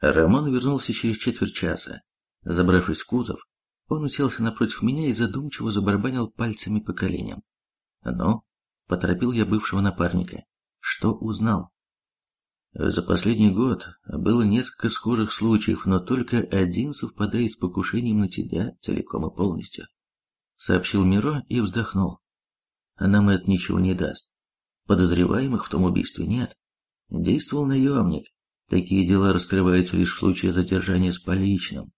Рамон вернулся через четверть часа. Забравшись в кузов, он уселся напротив меня и задумчиво забарабанил пальцами по коленям. «Ну?» — поторопил я бывшего напарника. «Что узнал?» За последний год было несколько схожих случаев, но только один совпадает с покушением на тебя целиком и полностью. Сообщил Миро и вздохнул. Нам это ничего не даст. Подозреваемых в том убийстве нет. Действовал наемник. Такие дела раскрываются лишь в случае задержания с поличным.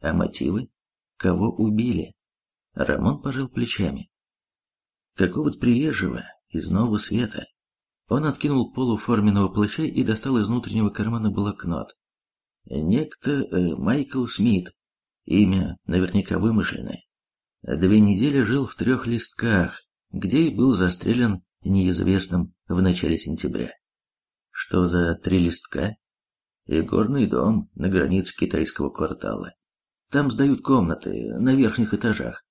А мотивы? Кого убили? Рамон пожал плечами. Какого-то приезжего из нового света. Он откинул полу форменного плаща и достал из внутреннего кармана блокнот. Некто э, Майкл Смит, имя наверняка вымышленное. Две недели жил в трех листках, где и был застрелен неизвестным в начале сентября. Что за три листка? И горный дом на границе китайского квартала. Там сдают комнаты на верхних этажах.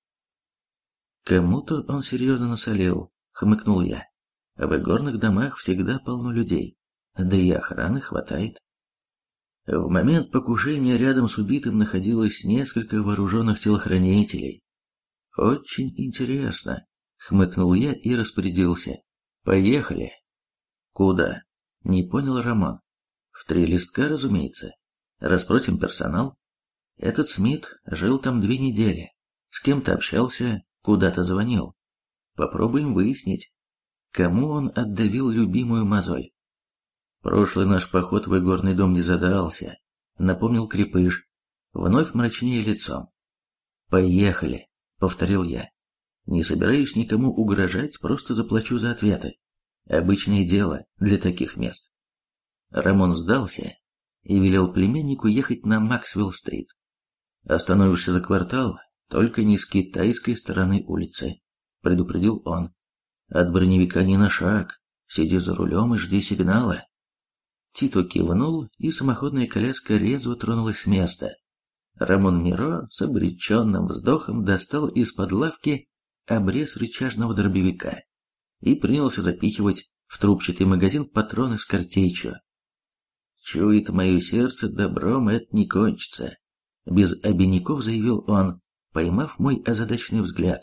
Кому-то он серьезно насолил, хмыкнул я. В игорных домах всегда полно людей, да и охраны хватает. В момент покушения рядом с убитым находилось несколько вооруженных телохранителей. Очень интересно, хмыкнул я и распорядился. Поехали. Куда? Не понял Роман. В три листка, разумеется. Распросим персонал. Этот Смит жил там две недели. С кем-то общался, куда-то звонил. Попробуем выяснить, Кому он отдавил любимую мозоль? Прошлый наш поход в игорный дом не задался, напомнил Крепыш, вновь мрачнее лицом. «Поехали», — повторил я. «Не собираюсь никому угрожать, просто заплачу за ответы. Обычное дело для таких мест». Рамон сдался и велел племяннику ехать на Максвелл-стрит. «Остановишься за квартал, только не с китайской стороны улицы», — предупредил он. От броневика ни на шаг. Сиди за рулем и жди сигнала. Тито кивнул, и самоходная коляска резво тронулась с места. Рамон Миро с обреченным вздохом достал из-под лавки обрез рычажного дробовика и принялся запихивать в трубчатый магазин патроны с картечью. «Чует мое сердце, добром это не кончится», — без обиняков заявил он, поймав мой озадаченный взгляд.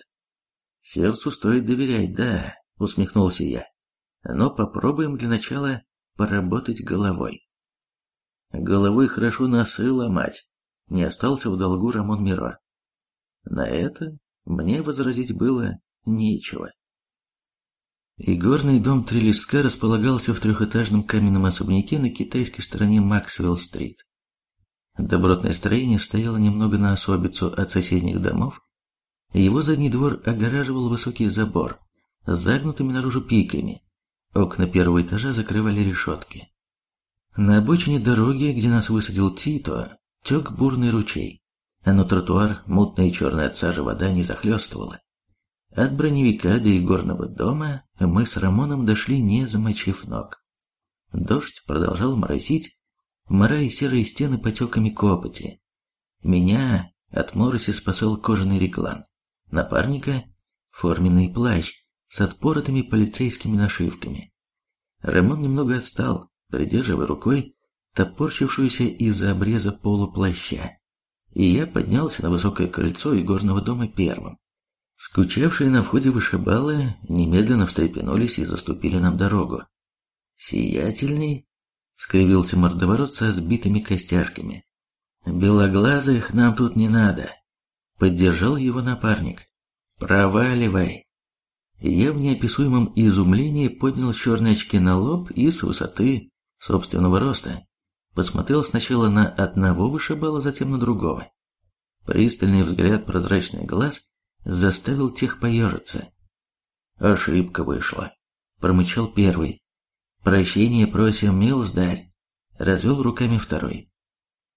«Сердцу стоит доверять, да, усмехнулся я. Но попробуем для начала поработать головой. Головой хорошо носы ломать. Не остался в долгу Рамон Миро. На это мне возразить было нечего. Игорный дом «Три листка» располагался в трехэтажном каменном особняке на китайской стороне Максвелл-стрит. Добротное строение стояло немного на особицу от соседних домов. Его задний двор огораживал высокий забор, с загнутыми наружу пиками. Окна первого этажа закрывали решетки. На обочине дороги, где нас высадил Тито, тек бурный ручей, но тротуар, мутная черная от сажи вода не захлестывала. От броневика до игорного дома мы с Рамоном дошли, не замочив ног. Дождь продолжал морозить, морая серые стены потеками копоти. Меня от мороси спасал кожаный реглан, напарника — форменный плащ, с отпоротыми полицейскими нашивками. Рамон немного отстал, придерживая рукой топорщившуюся из-за обреза полуплаща, и я поднялся на высокое крыльцо игорного дома первым. Скучавшие на входе вышибалы немедленно встрепенулись и заступили нам дорогу. «Сиятельный?» — скривился мордоворот со сбитыми костяшками. «Белоглазых нам тут не надо», — поддержал его напарник. «Проваливай!» Я в неописуемом изумлении поднял черные очки на лоб и с высоты собственного роста посмотрел сначала на одного вышибала, затем на другого. Пристальный взгляд прозрачный глаз заставил тех поежиться. «Ошибка вышла», — промычал первый. «Прощение просим, милздарь», — развел руками второй.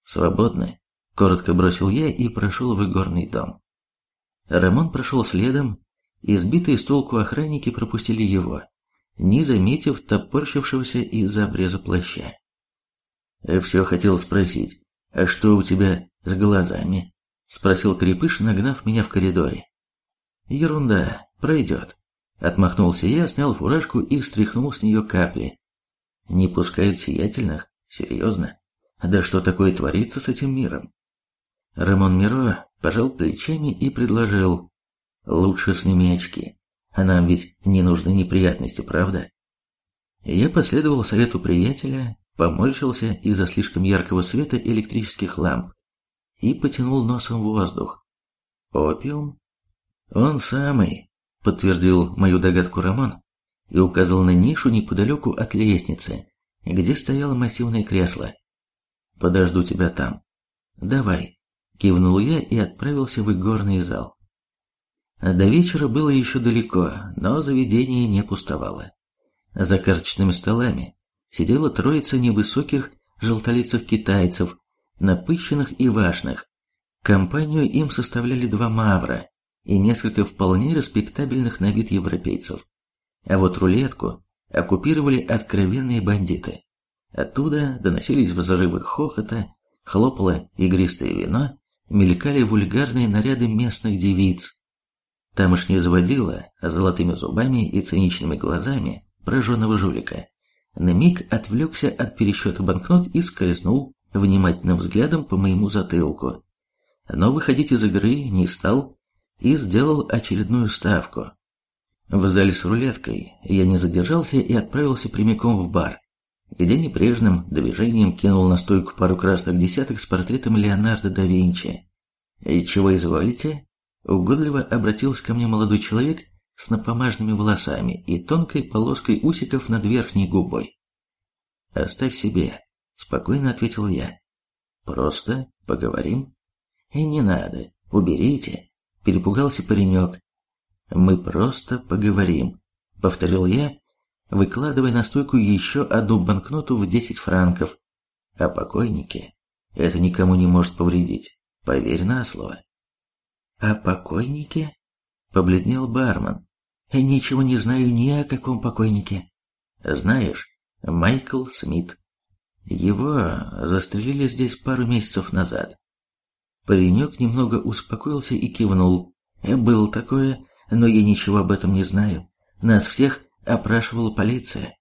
«Свободны», — коротко бросил я и прошел в игорный дом. Рамон прошел следом, Избитые с толку охранники пропустили его, не заметив топорщившегося из-за обреза плаща. «Все хотел спросить, а что у тебя с глазами?» — спросил Крепыш, нагнав меня в коридоре. «Ерунда, пройдет». Отмахнулся я, снял фуражку и стряхнул с нее капли. «Не пускают сиятельных? Серьезно? Да что такое творится с этим миром? Рамон Миро пожал плечами и предложил. Лучше сними очки. А нам ведь не нужны неприятности, правда? Я последовал совету приятеля, поморщился из-за слишком яркого света электрических ламп и потянул носом воздух. Опиум? Он самый, подтвердил мою догадку Рамон и указал на нишу неподалеку от лестницы, где стояло массивное кресло. «Подожду тебя там». «Давай», — кивнул я и отправился в игорный зал. До вечера было еще далеко, но заведение не пустовало. За карточными столами сидела троица невысоких желтолицых китайцев, напыщенных и важных. Компанию им составляли два мавра и несколько вполне респектабельных на вид европейцев. А вот рулетку оккупировали откровенные бандиты. Оттуда доносились взрывы хохота, хлопало игристое вино, мелькали вульгарные наряды местных девиц. Тамошняя заводила золотыми зубами и циничными глазами прожженного жулика. На миг отвлекся от пересчета банкнот и скользнул внимательным взглядом по моему затылку. Но выходить из игры не стал и сделал очередную ставку. В зале с рулеткой я не задержался и отправился прямиком в бар, где небрежным движением кинул на стойку пару красных десяток с портретом Леонардо да Винчи. «И чего изволите?» Угодливо обратился ко мне молодой человек с напомажными волосами и тонкой полоской усиков над верхней губой. «Оставь себе», — спокойно ответил я. «Просто поговорим?» «И не надо, уберите», — перепугался паренек. «Мы просто поговорим», — повторил я, выкладывая на стойку еще одну банкноту в десять франков. «О покойнике это никому не может повредить, поверь на слово». «О покойнике?» — побледнел бармен. «Ничего не знаю ни о каком покойнике». «Знаешь, Майкл Смит. Его застрелили здесь пару месяцев назад». Паренек немного успокоился и кивнул. «Было такое, но я ничего об этом не знаю. Нас всех опрашивала полиция».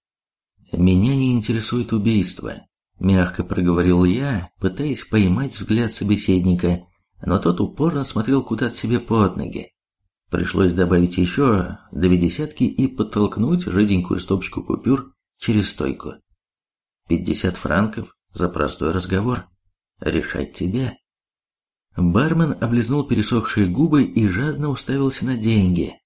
«Меня не интересует убийство», — мягко проговорил я, пытаясь поймать взгляд собеседника, но тот упорно смотрел куда-то себе под ноги. Пришлось добавить еще две десятки и подтолкнуть жиденькую стопочку купюр через стойку. Пятьдесят франков за простой разговор. Решать тебе. Бармен облизнул пересохшие губы и жадно уставился на деньги.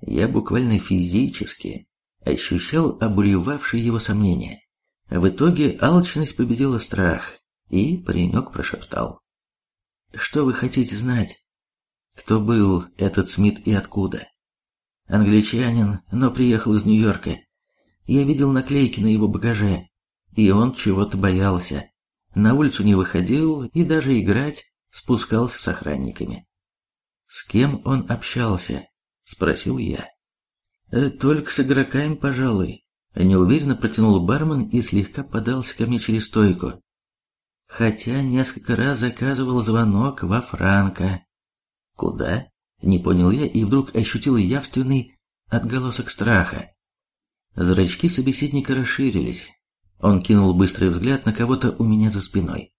Я буквально физически ощущал обуревавшие его сомнения. В итоге алчность победила страх, и паренек прошептал. Что вы хотите знать? Кто был этот Смит и откуда? Англичанин, но приехал из Нью-Йорка. Я видел наклейки на его багаже, и он чего-то боялся. На улицу не выходил и даже играть спускался с охранниками. «С кем он общался?» — спросил я. «Э, «Только с игроками, пожалуй», — неуверенно протянул бармен и слегка подался ко мне через стойку хотя несколько раз заказывал звонок во Франко. Куда? Не понял я и вдруг ощутил явственный отголосок страха. Зрачки собеседника расширились. Он кинул быстрый взгляд на кого-то у меня за спиной.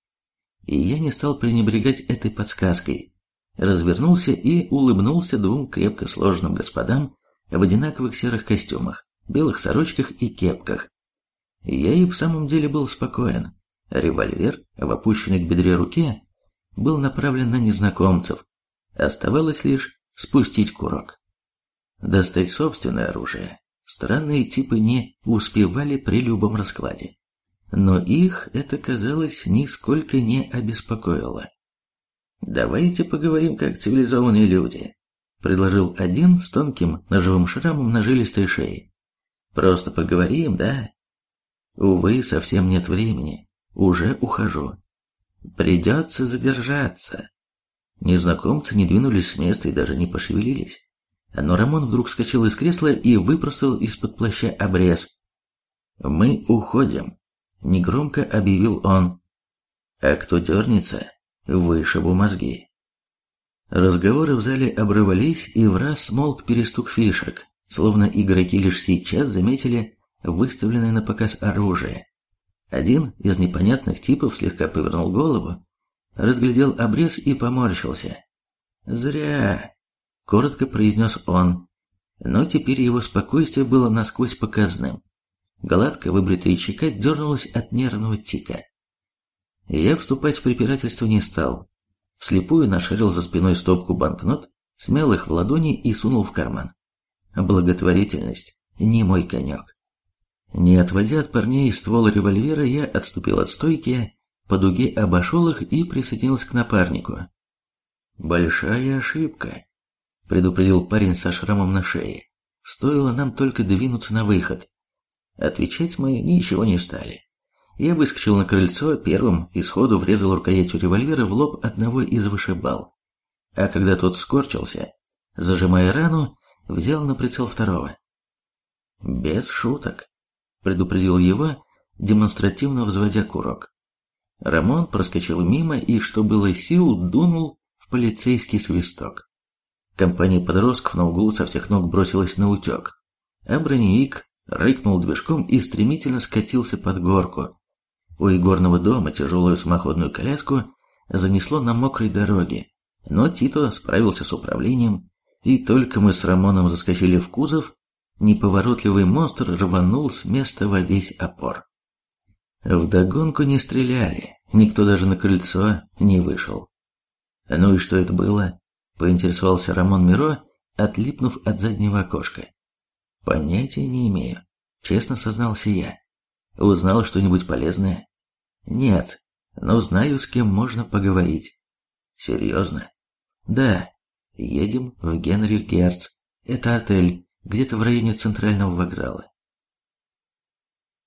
И я не стал пренебрегать этой подсказкой. Развернулся и улыбнулся двум крепко сложенным господам в одинаковых серых костюмах, белых сорочках и кепках. Я и в самом деле был спокоен. Револьвер в опущенной к бедре руке был направлен на незнакомцев. Оставалось лишь спустить курок. Достать собственное оружие. Странные типы не успевали при любом раскладе. Но их это, казалось, нисколько не обеспокоило. «Давайте поговорим как цивилизованные люди», — предложил один с тонким ножевым шрамом на жилистой шее. «Просто поговорим, да?» «Увы, совсем нет времени. Уже ухожу. Придется задержаться. Незнакомцы не двинулись с места и даже не пошевелились. Но Рамон вдруг вскочил из кресла и выпросил из-под плаща обрез. «Мы уходим», — негромко объявил он. «А кто дернется, вышибу мозги». Разговоры в зале обрывались, и в раз смолк перестук фишек, словно игроки лишь сейчас заметили выставленное на показ оружие. Один из непонятных типов слегка повернул голову, разглядел обрез и поморщился. «Зря», — коротко произнес он, но теперь его спокойствие было насквозь показным. Гладко выбритая щека дернулась от нервного тика. Я вступать в препирательство не стал. Вслепую нашарил за спиной стопку банкнот, смял их в ладони и сунул в карман. Благотворительность не мой конек. Не отводя от парней ствол револьвера, я отступил от стойки, по дуге обошел их и присоединился к напарнику. «Большая ошибка», — предупредил парень со шрамом на шее. «Стоило нам только двинуться на выход». Отвечать мы ничего не стали. Я выскочил на крыльцо, первым и сходу врезал рукоятью револьвера в лоб одного из вышибал. А когда тот скорчился, зажимая рану, взял на прицел второго. «Без шуток», — предупредил его, демонстративно взводя курок. Рамон проскочил мимо и, что было сил, дунул в полицейский свисток. Компания подростков на углу со всех ног бросилась на утек, а броневик рыкнул движком и стремительно скатился под горку. У игорного дома тяжелую самоходную коляску занесло на мокрой дороге, но Тито справился с управлением, и только мы с Рамоном заскочили в кузов, неповоротливый монстр рванул с места во весь опор. Вдогонку не стреляли, никто даже на крыльцо не вышел. «Ну и что это было?» — поинтересовался Рамон Миро, отлипнув от заднего окошка. Понятия не имею, честно сознался я. Узнал что-нибудь полезное? Нет, но знаю, с кем можно поговорить. Серьезно? Да. Едем в Генри Герц. Это отель, где-то в районе центрального вокзала.